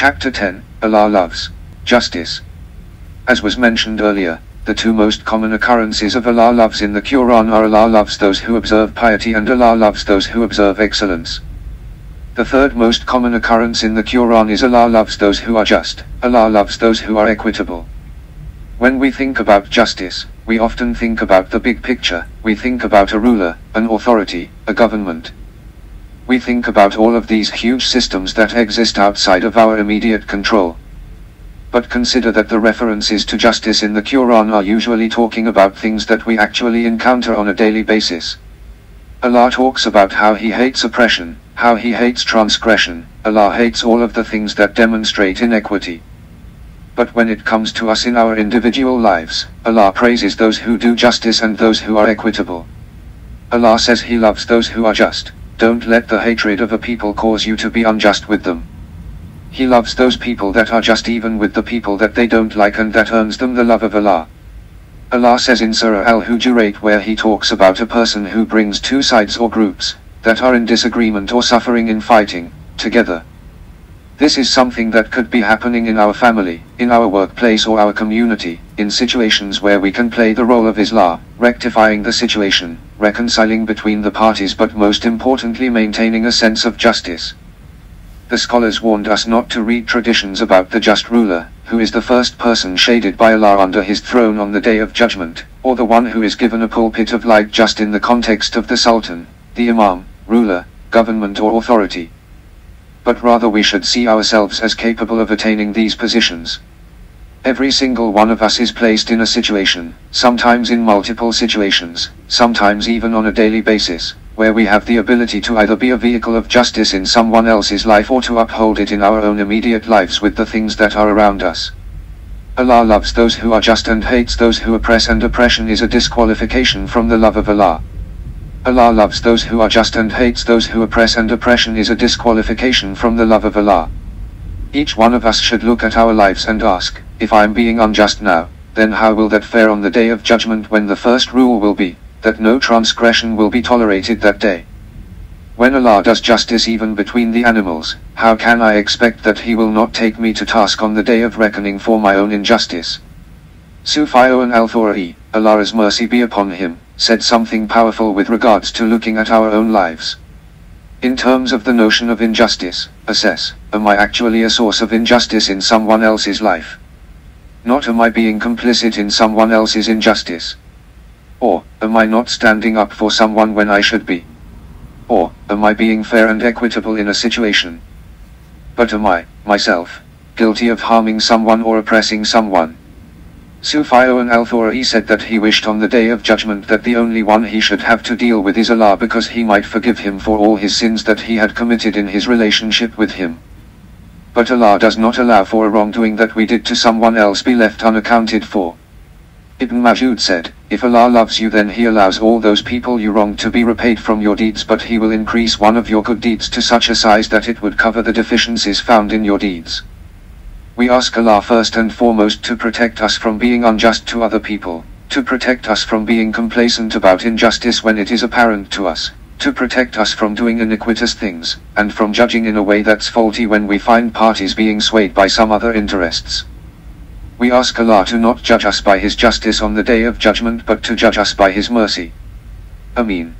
Chapter 10 Allah loves justice. As was mentioned earlier, the two most common occurrences of Allah loves in the Quran are Allah loves those who observe piety and Allah loves those who observe excellence. The third most common occurrence in the Quran is Allah loves those who are just, Allah loves those who are equitable. When we think about justice, we often think about the big picture, we think about a ruler, an authority, a government. We think about all of these huge systems that exist outside of our immediate control. But consider that the references to justice in the Quran are usually talking about things that we actually encounter on a daily basis. Allah talks about how He hates oppression, how He hates transgression, Allah hates all of the things that demonstrate inequity. But when it comes to us in our individual lives, Allah praises those who do justice and those who are equitable. Allah says He loves those who are just, don't let the hatred of a people cause you to be unjust with them. He loves those people that are just even with the people that they don't like and that earns them the love of Allah. Allah says in Surah Al-Hujurat where he talks about a person who brings two sides or groups, that are in disagreement or suffering in fighting, together. This is something that could be happening in our family, in our workplace or our community, in situations where we can play the role of Islah, rectifying the situation, reconciling between the parties but most importantly maintaining a sense of justice. The scholars warned us not to read traditions about the just ruler, who is the first person shaded by Allah under his throne on the day of judgment, or the one who is given a pulpit of light just in the context of the sultan, the imam, ruler, government or authority. But rather we should see ourselves as capable of attaining these positions. Every single one of us is placed in a situation, sometimes in multiple situations, sometimes even on a daily basis, where we have the ability to either be a vehicle of justice in someone else's life or to uphold it in our own immediate lives with the things that are around us. Allah loves those who are just and hates those who oppress and oppression is a disqualification from the love of Allah. Allah loves those who are just and hates those who oppress and oppression is a disqualification from the love of Allah. Each one of us should look at our lives and ask, if I am being unjust now, then how will that fare on the day of judgment when the first rule will be, that no transgression will be tolerated that day. When Allah does justice even between the animals, how can I expect that He will not take me to task on the day of reckoning for my own injustice? Sufyan al-Thawri, Allah's mercy be upon him, said something powerful with regards to looking at our own lives. In terms of the notion of injustice, assess, am I actually a source of injustice in someone else's life? Not am I being complicit in someone else's injustice. Or, am I not standing up for someone when I should be? Or, am I being fair and equitable in a situation? But am I, myself, guilty of harming someone or oppressing someone? Sufyan al-Thawri said that he wished on the day of judgment that the only one he should have to deal with is Allah because he might forgive him for all his sins that he had committed in his relationship with him. But Allah does not allow for a wrongdoing that we did to someone else be left unaccounted for. Ibn Mas'ud said, If Allah loves you then He allows all those people you wronged to be repaid from your deeds but He will increase one of your good deeds to such a size that it would cover the deficiencies found in your deeds. We ask Allah first and foremost to protect us from being unjust to other people, to protect us from being complacent about injustice when it is apparent to us, to protect us from doing iniquitous things, and from judging in a way that's faulty when we find parties being swayed by some other interests. We ask Allah to not judge us by His justice on the day of judgment but to judge us by His mercy. Ameen.